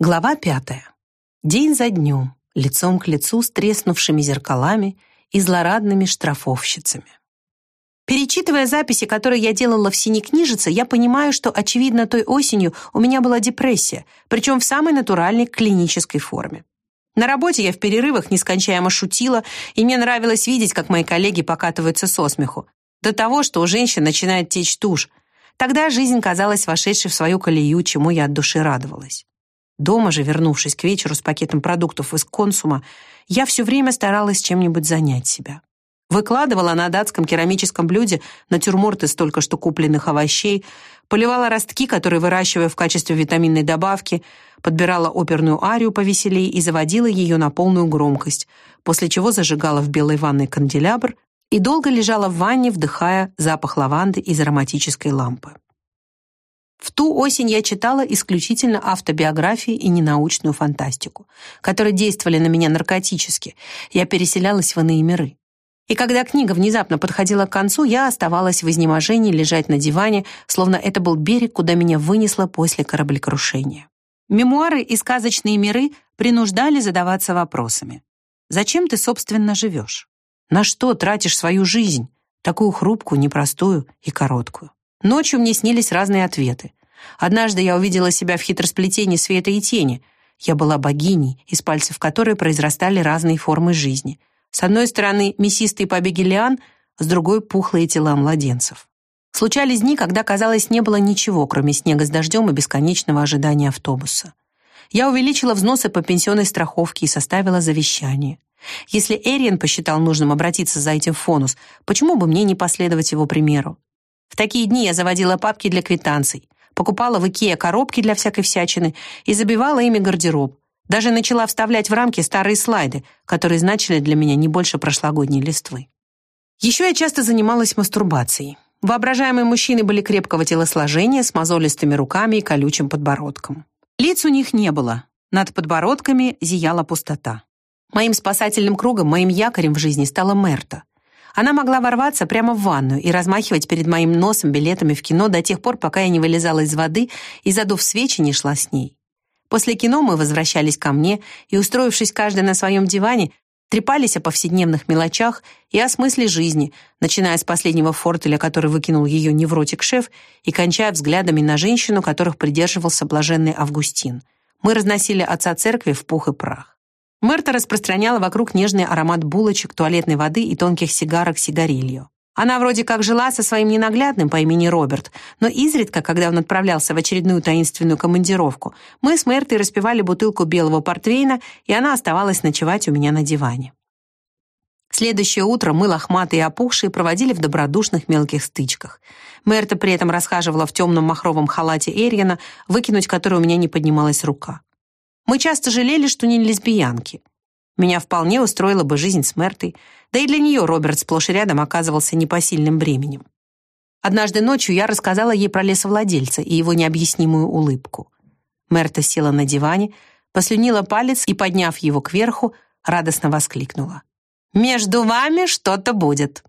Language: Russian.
Глава пятая. День за днем, лицом к лицу с треснувшими зеркалами и злорадными штрафовщицами. Перечитывая записи, которые я делала в синей книжице, я понимаю, что, очевидно, той осенью у меня была депрессия, причем в самой натуральной клинической форме. На работе я в перерывах нескончаемо шутила, и мне нравилось видеть, как мои коллеги покатываются со смеху. До того, что у женщин начинает течь тушь. Тогда жизнь казалась вошедшей в свою колею, чему я от души радовалась. Дома же, вернувшись к вечеру с пакетом продуктов из консума, я все время старалась чем-нибудь занять себя. Выкладывала на датском керамическом блюде натюрморт из только что купленных овощей, поливала ростки, которые выращивая в качестве витаминной добавки, подбирала оперную арию повеселей и заводила ее на полную громкость, после чего зажигала в белой ванной канделябр и долго лежала в ванне, вдыхая запах лаванды из ароматической лампы. В ту осень я читала исключительно автобиографии и ненаучную фантастику, которые действовали на меня наркотически. Я переселялась в иные миры. И когда книга внезапно подходила к концу, я оставалась в изнеможении лежать на диване, словно это был берег, куда меня вынесло после кораблекрушения. Мемуары и сказочные миры принуждали задаваться вопросами. Зачем ты, собственно, живешь? На что тратишь свою жизнь, такую хрупкую, непростую и короткую? Ночью мне снились разные ответы. Однажды я увидела себя в хитросплетении света и тени. Я была богиней, из пальцев которой произрастали разные формы жизни. С одной стороны мясистые побеги лиан, с другой — пухлые тела младенцев. Случались дни, когда, казалось, не было ничего, кроме снега с дождем и бесконечного ожидания автобуса. Я увеличила взносы по пенсионной страховке и составила завещание. Если Эриен посчитал нужным обратиться за этим в Фонус, почему бы мне не последовать его примеру? В такие дни я заводила папки для квитанций, покупала в Икеа коробки для всякой всячины и забивала ими гардероб. Даже начала вставлять в рамки старые слайды, которые значили для меня не больше прошлогодней листвы. Еще я часто занималась мастурбацией. Воображаемые мужчины были крепкого телосложения, с мозолистыми руками и колючим подбородком. Лиц у них не было. Над подбородками зияла пустота. Моим спасательным кругом, моим якорем в жизни стала Мерта — она могла ворваться прямо в ванную и размахивать перед моим носом билетами в кино до тех пор, пока я не вылезала из воды и, задув свечи, не шла с ней. После кино мы возвращались ко мне и, устроившись каждый на своем диване, трепались о повседневных мелочах и о смысле жизни, начиная с последнего фортеля, который выкинул ее невротик-шеф, и кончая взглядами на женщину, которых придерживался блаженный Августин. Мы разносили отца церкви в пух и прах. Мерта распространяла вокруг нежный аромат булочек, туалетной воды и тонких сигарок сигарилью. Она вроде как жила со своим ненаглядным по имени Роберт, но изредка, когда он отправлялся в очередную таинственную командировку, мы с Мертой распивали бутылку белого портвейна, и она оставалась ночевать у меня на диване. Следующее утро мы, лохматые и опухшие, проводили в добродушных мелких стычках. Мерта при этом расхаживала в темном махровом халате Эриена, выкинуть который у меня не поднималась рука. Мы часто жалели, что не лесбиянки. Меня вполне устроила бы жизнь с Мертой, да и для нее Роберт сплошь и рядом оказывался непосильным бременем. Однажды ночью я рассказала ей про лесовладельца и его необъяснимую улыбку. Мерта села на диване, послюнила палец и, подняв его кверху, радостно воскликнула. «Между вами что-то будет!»